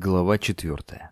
Глава четвертая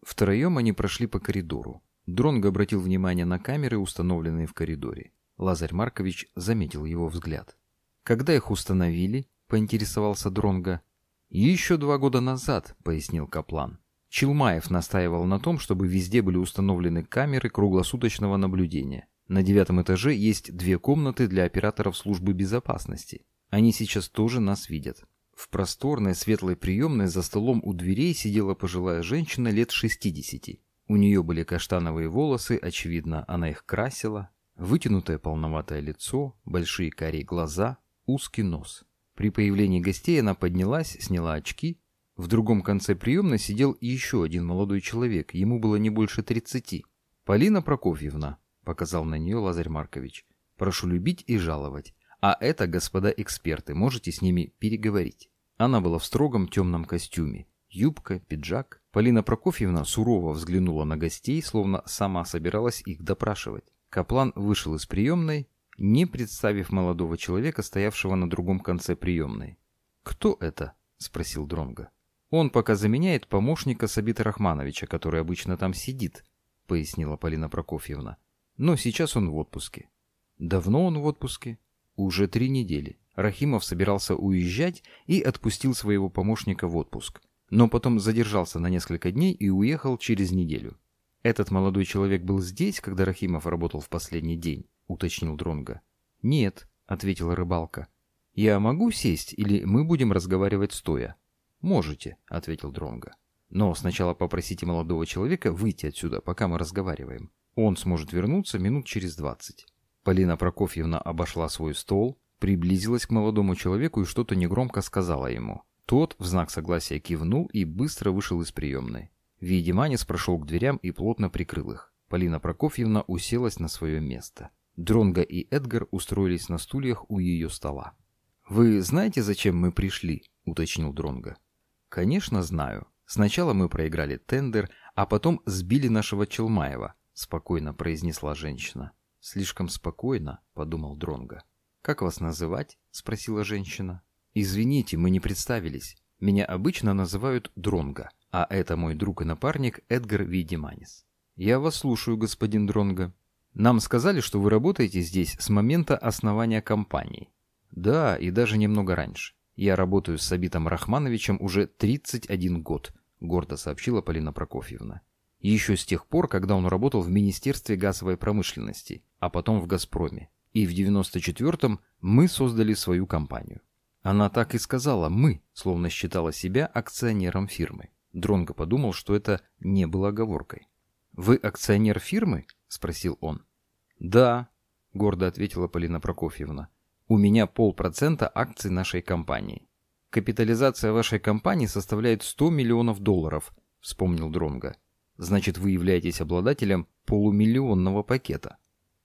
Втроем они прошли по коридору. Дронго обратил внимание на камеры, установленные в коридоре. Лазарь Маркович заметил его взгляд. «Когда их установили?» — поинтересовался Дронго. «Еще два года назад», — пояснил Каплан. Челмаев настаивал на том, чтобы везде были установлены камеры круглосуточного наблюдения. На девятом этаже есть две комнаты для операторов службы безопасности. Они сейчас тоже нас видят. В просторной светлой приемной за столом у дверей сидела пожилая женщина лет 60. У нее были каштановые волосы, очевидно, она их красила, вытянутое полноватое лицо, большие карие глаза, узкий нос. При появлении гостей она поднялась, сняла очки. В другом конце приемной сидел еще один молодой человек, ему было не больше 30. «Полина Прокофьевна», — показал на нее Лазарь Маркович, — «прошу любить и жаловать. А это, господа эксперты, можете с ними переговорить». Она была в строгом темном костюме. Юбка, пиджак. Полина Прокофьевна сурово взглянула на гостей, словно сама собиралась их допрашивать. Каплан вышел из приемной, не представив молодого человека, стоявшего на другом конце приемной. «Кто это?» — спросил Дронга. «Он пока заменяет помощника Сабита Рахмановича, который обычно там сидит», — пояснила Полина Прокофьевна. «Но сейчас он в отпуске». «Давно он в отпуске?» «Уже три недели». Рахимов собирался уезжать и отпустил своего помощника в отпуск, но потом задержался на несколько дней и уехал через неделю. «Этот молодой человек был здесь, когда Рахимов работал в последний день?» — уточнил Дронга. «Нет», — ответила рыбалка. «Я могу сесть или мы будем разговаривать стоя?» «Можете», — ответил Дронга. «Но сначала попросите молодого человека выйти отсюда, пока мы разговариваем. Он сможет вернуться минут через двадцать». Полина Прокофьевна обошла свой стол, приблизилась к молодому человеку и что-то негромко сказала ему. Тот в знак согласия кивнул и быстро вышел из приемной. Видиманис прошел к дверям и плотно прикрыл их. Полина Прокофьевна уселась на свое место. Дронго и Эдгар устроились на стульях у ее стола. «Вы знаете, зачем мы пришли?» — уточнил Дронго. «Конечно, знаю. Сначала мы проиграли тендер, а потом сбили нашего Челмаева», — спокойно произнесла женщина. «Слишком спокойно», — подумал Дронго. «Как вас называть?» — спросила женщина. «Извините, мы не представились. Меня обычно называют Дронго, а это мой друг и напарник Эдгар Видиманис». «Я вас слушаю, господин Дронго. Нам сказали, что вы работаете здесь с момента основания компании». «Да, и даже немного раньше. Я работаю с Сабитом Рахмановичем уже 31 год», — гордо сообщила Полина Прокофьевна. «Еще с тех пор, когда он работал в Министерстве газовой промышленности, а потом в «Газпроме». И в 94-м мы создали свою компанию. Она так и сказала «мы», словно считала себя акционером фирмы. Дронго подумал, что это не было оговоркой. «Вы акционер фирмы?» – спросил он. «Да», – гордо ответила Полина Прокофьевна. «У меня полпроцента акций нашей компании. Капитализация вашей компании составляет 100 миллионов долларов», – вспомнил Дронго. «Значит, вы являетесь обладателем полумиллионного пакета».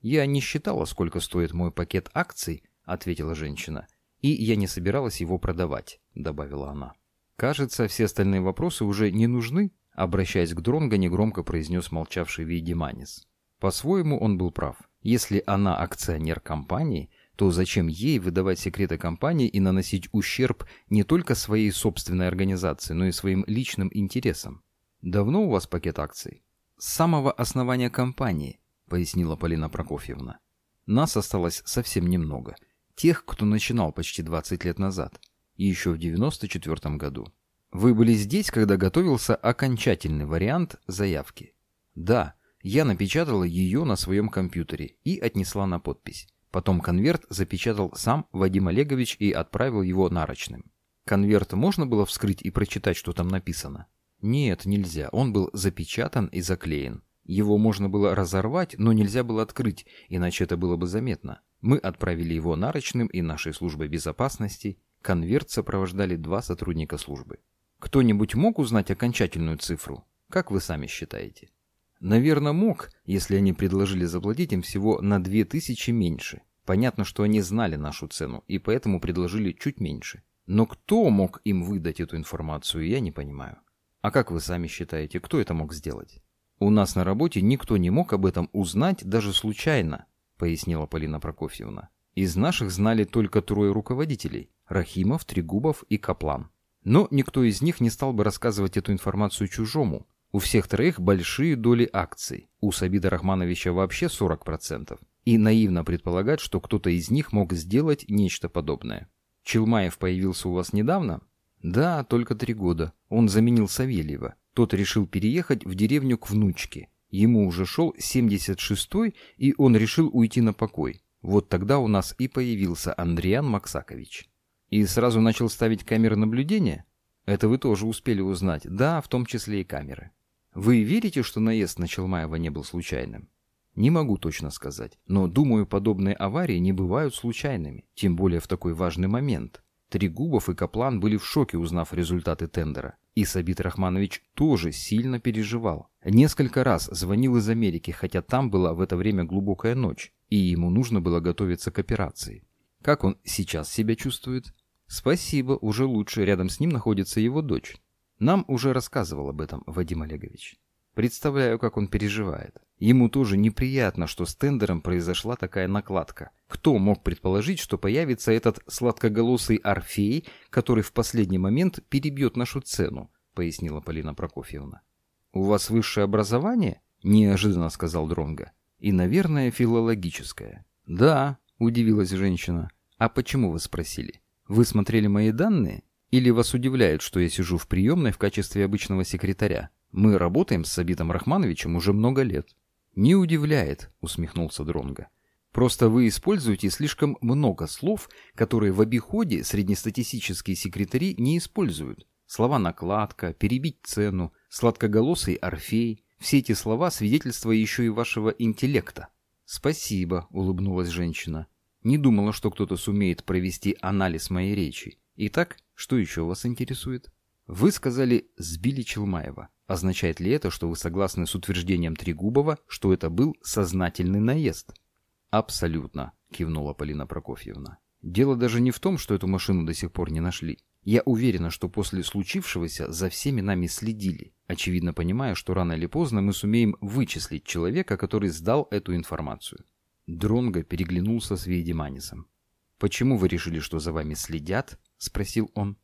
«Я не считала, сколько стоит мой пакет акций», — ответила женщина. «И я не собиралась его продавать», — добавила она. «Кажется, все остальные вопросы уже не нужны», — обращаясь к Дронго, негромко произнес молчавший Вейдеманис. По-своему он был прав. Если она акционер компании, то зачем ей выдавать секреты компании и наносить ущерб не только своей собственной организации, но и своим личным интересам? Давно у вас пакет акций? С самого основания компании, — пояснила Полина Прокофьевна. «Нас осталось совсем немного. Тех, кто начинал почти 20 лет назад. И еще в 94 году. Вы были здесь, когда готовился окончательный вариант заявки?» «Да, я напечатала ее на своем компьютере и отнесла на подпись. Потом конверт запечатал сам Вадим Олегович и отправил его нарочным. Конверт можно было вскрыть и прочитать, что там написано? Нет, нельзя. Он был запечатан и заклеен. Его можно было разорвать, но нельзя было открыть, иначе это было бы заметно. Мы отправили его нарочным и нашей службой безопасности. Конверт сопровождали два сотрудника службы. Кто-нибудь мог узнать окончательную цифру? Как вы сами считаете? Наверное, мог, если они предложили заплатить им всего на 2000 меньше. Понятно, что они знали нашу цену и поэтому предложили чуть меньше. Но кто мог им выдать эту информацию, я не понимаю. А как вы сами считаете, кто это мог сделать? «У нас на работе никто не мог об этом узнать даже случайно», — пояснила Полина Прокофьевна. «Из наших знали только трое руководителей. Рахимов, Трегубов и Каплан. Но никто из них не стал бы рассказывать эту информацию чужому. У всех троих большие доли акций. У Сабида Рахмановича вообще 40%. И наивно предполагать, что кто-то из них мог сделать нечто подобное. Челмаев появился у вас недавно? Да, только три года. Он заменил Савельева. Тот решил переехать в деревню к внучке. Ему уже шел 76-й, и он решил уйти на покой. Вот тогда у нас и появился Андриан Максакович. И сразу начал ставить камеры наблюдения? Это вы тоже успели узнать. Да, в том числе и камеры. Вы верите, что наезд на Челмаева не был случайным? Не могу точно сказать, но думаю, подобные аварии не бывают случайными, тем более в такой важный момент. Трегубов и Каплан были в шоке, узнав результаты тендера. И Сабит Рахманович тоже сильно переживал. Несколько раз звонил из Америки, хотя там была в это время глубокая ночь, и ему нужно было готовиться к операции. Как он сейчас себя чувствует? Спасибо, уже лучше, рядом с ним находится его дочь. Нам уже рассказывал об этом Вадим Олегович. Представляю, как он переживает. Ему тоже неприятно, что с тендером произошла такая накладка. Кто мог предположить, что появится этот сладкоголосый Орфей, который в последний момент перебьет нашу цену, пояснила Полина Прокофьевна. У вас высшее образование? неожиданно сказал Дронга. И, наверное, филологическое. Да, удивилась женщина. А почему вы спросили? Вы смотрели мои данные? Или вас удивляет, что я сижу в приемной в качестве обычного секретаря? Мы работаем с Сабитом Рахмановичем уже много лет. Не удивляет, усмехнулся Дронга. Просто вы используете слишком много слов, которые в обиходе среднестатистические секретари не используют. Слова накладка, перебить цену, сладкоголосый орфей. Все эти слова свидетельство еще и вашего интеллекта. Спасибо, улыбнулась женщина. Не думала, что кто-то сумеет провести анализ моей речи. Итак, что еще вас интересует? Вы сказали «сбили Челмаева». Означает ли это, что вы согласны с утверждением Трегубова, что это был сознательный наезд? Абсолютно, кивнула Полина Прокофьевна. Дело даже не в том, что эту машину до сих пор не нашли. Я уверена, что после случившегося за всеми нами следили, очевидно понимая, что рано или поздно мы сумеем вычислить человека, который сдал эту информацию. Дронго переглянулся с Вейдеманисом. «Почему вы решили, что за вами следят?» — спросил он.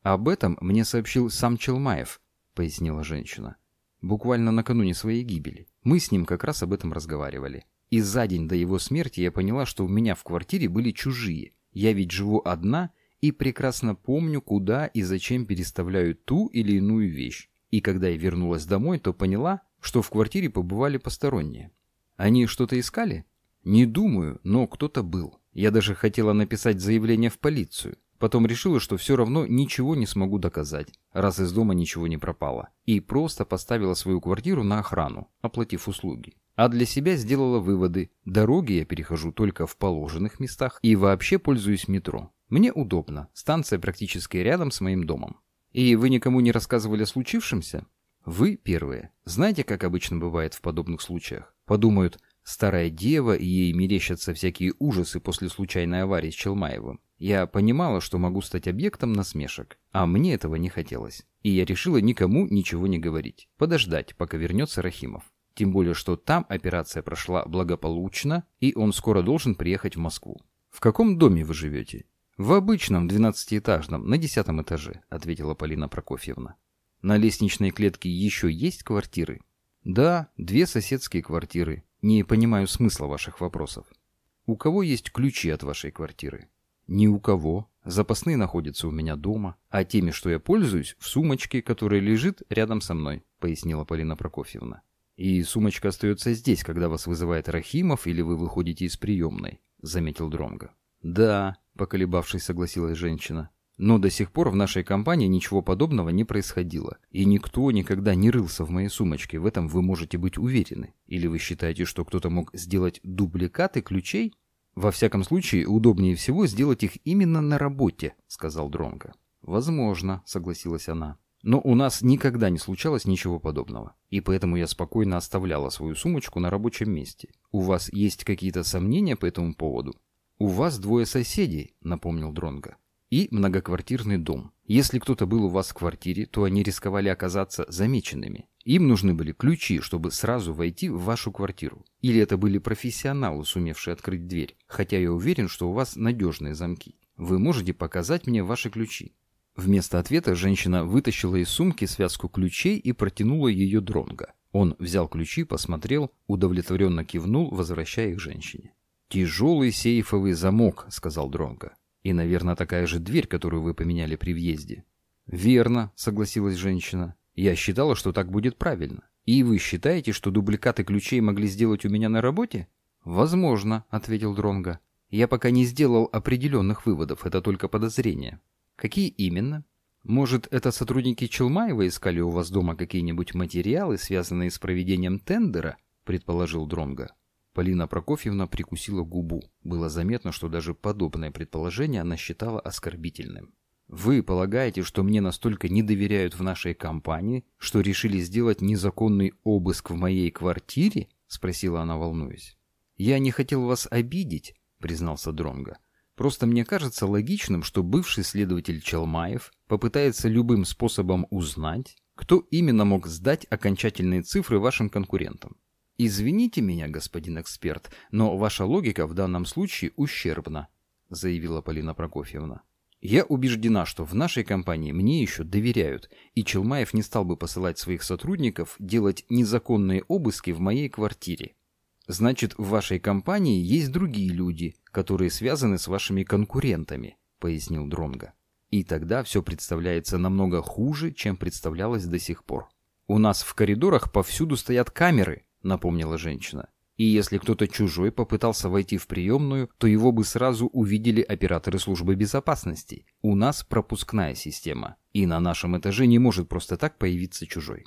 «Об этом мне сообщил сам Челмаев», — пояснила женщина. «Буквально накануне своей гибели. Мы с ним как раз об этом разговаривали. И за день до его смерти я поняла, что у меня в квартире были чужие. Я ведь живу одна и прекрасно помню, куда и зачем переставляю ту или иную вещь. И когда я вернулась домой, то поняла, что в квартире побывали посторонние. Они что-то искали? Не думаю, но кто-то был. Я даже хотела написать заявление в полицию. Потом решила, что все равно ничего не смогу доказать, раз из дома ничего не пропало. И просто поставила свою квартиру на охрану, оплатив услуги. А для себя сделала выводы. Дороги я перехожу только в положенных местах и вообще пользуюсь метро. Мне удобно, станция практически рядом с моим домом. И вы никому не рассказывали о случившемся? Вы первые. Знаете, как обычно бывает в подобных случаях? Подумают, старая дева, и ей мерещатся всякие ужасы после случайной аварии с Челмаевым. Я понимала, что могу стать объектом насмешек, а мне этого не хотелось. И я решила никому ничего не говорить, подождать, пока вернется Рахимов. Тем более, что там операция прошла благополучно, и он скоро должен приехать в Москву. «В каком доме вы живете?» «В обычном, двенадцатиэтажном, на десятом этаже», — ответила Полина Прокофьевна. «На лестничной клетке еще есть квартиры?» «Да, две соседские квартиры. Не понимаю смысла ваших вопросов. У кого есть ключи от вашей квартиры?» Ни у кого. Запасные находятся у меня дома, а теми, что я пользуюсь, в сумочке, которая лежит рядом со мной, пояснила Полина Прокофьевна. И сумочка остается здесь, когда вас вызывает Рахимов или вы выходите из приемной, заметил Дронга. Да, поколебавшись, согласилась женщина. Но до сих пор в нашей компании ничего подобного не происходило, и никто никогда не рылся в моей сумочке, в этом вы можете быть уверены. Или вы считаете, что кто-то мог сделать дубликаты ключей? Во всяком случае, удобнее всего сделать их именно на работе, сказал Дронго. Возможно, согласилась она. Но у нас никогда не случалось ничего подобного, и поэтому я спокойно оставляла свою сумочку на рабочем месте. У вас есть какие-то сомнения по этому поводу? У вас двое соседей, напомнил Дронго, и многоквартирный дом. Если кто-то был у вас в квартире, то они рисковали оказаться замеченными. Им нужны были ключи, чтобы сразу войти в вашу квартиру. Или это были профессионалы, сумевшие открыть дверь, хотя я уверен, что у вас надежные замки. Вы можете показать мне ваши ключи?» Вместо ответа женщина вытащила из сумки связку ключей и протянула ее Дронго. Он взял ключи, посмотрел, удовлетворенно кивнул, возвращая их женщине. «Тяжелый сейфовый замок», — сказал Дронго. «И, наверное, такая же дверь, которую вы поменяли при въезде». «Верно», — согласилась женщина. «Я считала, что так будет правильно. И вы считаете, что дубликаты ключей могли сделать у меня на работе?» «Возможно», — ответил Дронго. «Я пока не сделал определенных выводов, это только подозрения». «Какие именно?» «Может, это сотрудники Челмаева искали у вас дома какие-нибудь материалы, связанные с проведением тендера?» — предположил Дронго. Полина Прокофьевна прикусила губу. Было заметно, что даже подобное предположение она считала оскорбительным. Вы полагаете, что мне настолько не доверяют в нашей компании, что решили сделать незаконный обыск в моей квартире? спросила она, волнуясь. Я не хотел вас обидеть, признался Дронга. Просто мне кажется логичным, что бывший следователь Челмаев попытается любым способом узнать, кто именно мог сдать окончательные цифры вашим конкурентам. Извините меня, господин эксперт, но ваша логика в данном случае ущербна, заявила Полина Прокофьевна. Я убеждена, что в нашей компании мне еще доверяют, и Челмаев не стал бы посылать своих сотрудников делать незаконные обыски в моей квартире. Значит, в вашей компании есть другие люди, которые связаны с вашими конкурентами, пояснил Дронга. И тогда все представляется намного хуже, чем представлялось до сих пор. У нас в коридорах повсюду стоят камеры, напомнила женщина. И если кто-то чужой попытался войти в приемную, то его бы сразу увидели операторы службы безопасности. У нас пропускная система, и на нашем этаже не может просто так появиться чужой.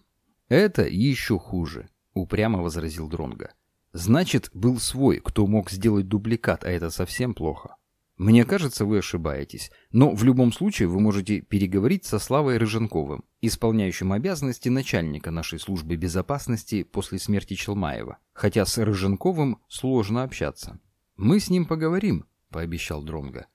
Это еще хуже, упрямо возразил Дронга. Значит, был свой, кто мог сделать дубликат, а это совсем плохо. Мне кажется, вы ошибаетесь, но в любом случае вы можете переговорить со Славой Рыженковым, исполняющим обязанности начальника нашей службы безопасности после смерти Челмаева, хотя с Рыженковым сложно общаться. Мы с ним поговорим, пообещал Дронга.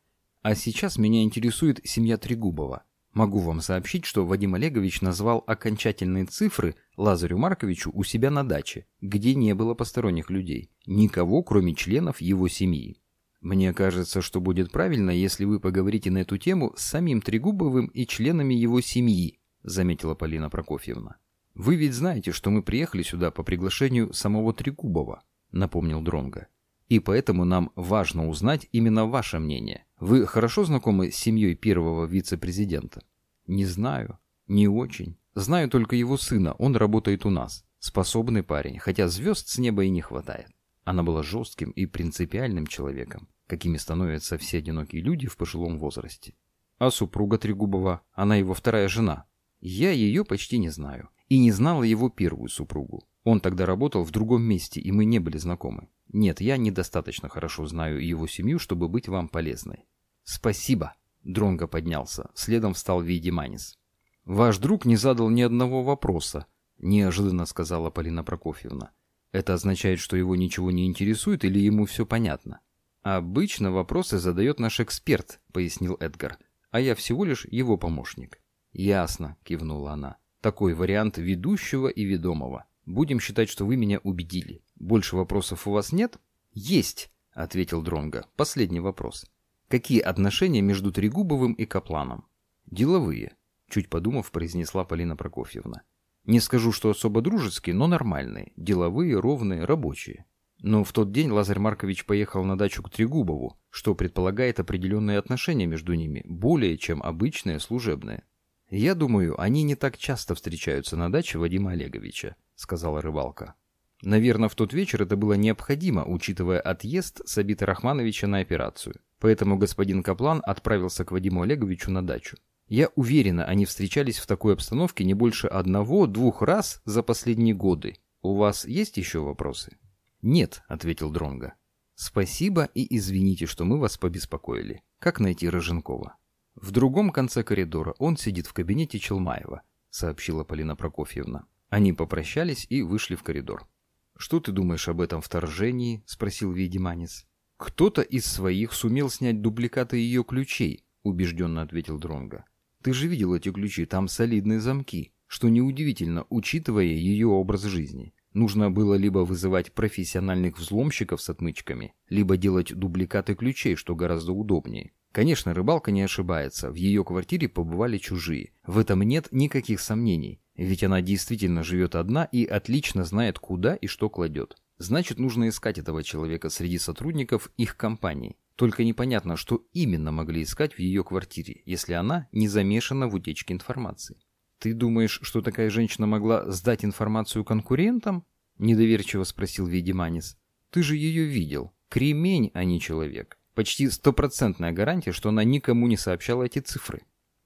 А сейчас меня интересует семья Трегубова. Могу вам сообщить, что Вадим Олегович назвал окончательные цифры Лазарю Марковичу у себя на даче, где не было посторонних людей, никого, кроме членов его семьи. Мне кажется, что будет правильно, если вы поговорите на эту тему с самим Трегубовым и членами его семьи, заметила Полина Прокофьевна. Вы ведь знаете, что мы приехали сюда по приглашению самого Трегубова, напомнил Дронга. И поэтому нам важно узнать именно ваше мнение. Вы хорошо знакомы с семьей первого вице-президента? Не знаю, не очень. Знаю только его сына, он работает у нас. Способный парень, хотя звезд с неба и не хватает. Она была жестким и принципиальным человеком, какими становятся все одинокие люди в пожилом возрасте. А супруга Трегубова, она его вторая жена. Я ее почти не знаю. И не знала его первую супругу. Он тогда работал в другом месте, и мы не были знакомы. Нет, я недостаточно хорошо знаю его семью, чтобы быть вам полезной. Спасибо. Дронго поднялся. Следом встал Вейдеманис. Ваш друг не задал ни одного вопроса, неожиданно сказала Полина Прокофьевна. Это означает, что его ничего не интересует или ему все понятно? Обычно вопросы задает наш эксперт, пояснил Эдгар, а я всего лишь его помощник. Ясно, кивнула она. Такой вариант ведущего и ведомого. Будем считать, что вы меня убедили. Больше вопросов у вас нет? Есть, ответил Дронга. Последний вопрос. Какие отношения между Трегубовым и Капланом? Деловые, чуть подумав, произнесла Полина Прокофьевна. Не скажу, что особо дружеские, но нормальные, деловые, ровные, рабочие. Но в тот день Лазарь Маркович поехал на дачу к Трегубову, что предполагает определенные отношения между ними, более чем обычные служебные. «Я думаю, они не так часто встречаются на даче Вадима Олеговича», — сказала рыбалка. Наверное, в тот вечер это было необходимо, учитывая отъезд Сабита Рахмановича на операцию. Поэтому господин Каплан отправился к Вадиму Олеговичу на дачу. Я уверена, они встречались в такой обстановке не больше одного-двух раз за последние годы. У вас есть еще вопросы? Нет, ответил Дронга. Спасибо и извините, что мы вас побеспокоили. Как найти Роженкова? В другом конце коридора он сидит в кабинете Челмаева, сообщила Полина Прокофьевна. Они попрощались и вышли в коридор. Что ты думаешь об этом вторжении? спросил Вейдеманис. Кто-то из своих сумел снять дубликаты ее ключей, убежденно ответил Дронга. Ты же видел эти ключи, там солидные замки, что неудивительно, учитывая ее образ жизни. Нужно было либо вызывать профессиональных взломщиков с отмычками, либо делать дубликаты ключей, что гораздо удобнее. Конечно, рыбалка не ошибается, в ее квартире побывали чужие. В этом нет никаких сомнений, ведь она действительно живет одна и отлично знает, куда и что кладет. Значит, нужно искать этого человека среди сотрудников их компании. Только непонятно, что именно могли искать в ее квартире, если она не замешана в утечке информации. «Ты думаешь, что такая женщина могла сдать информацию конкурентам?» – недоверчиво спросил Ведиманис. «Ты же ее видел. Кремень, а не человек. Почти стопроцентная гарантия, что она никому не сообщала эти цифры.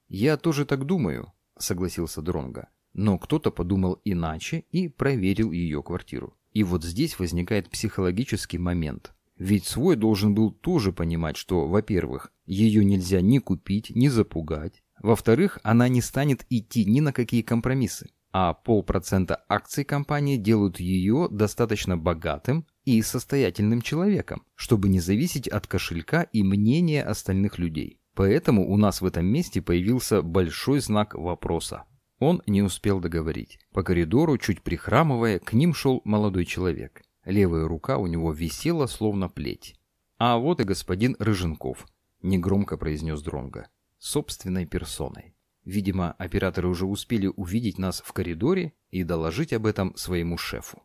Я тоже так думаю, согласился Дронга. Но кто-то подумал иначе и проверил ее квартиру. И вот здесь возникает психологический момент. Ведь свой должен был тоже понимать, что, во-первых, ее нельзя ни купить, ни запугать. Во-вторых, она не станет идти ни на какие компромиссы. А полпроцента акций компании делают ее достаточно богатым и состоятельным человеком, чтобы не зависеть от кошелька и мнения остальных людей. Поэтому у нас в этом месте появился большой знак вопроса. Он не успел договорить. По коридору, чуть прихрамывая, к ним шел молодой человек. Левая рука у него висела, словно плеть. «А вот и господин Рыженков», — негромко произнес Дронга, собственной персоной. Видимо, операторы уже успели увидеть нас в коридоре и доложить об этом своему шефу.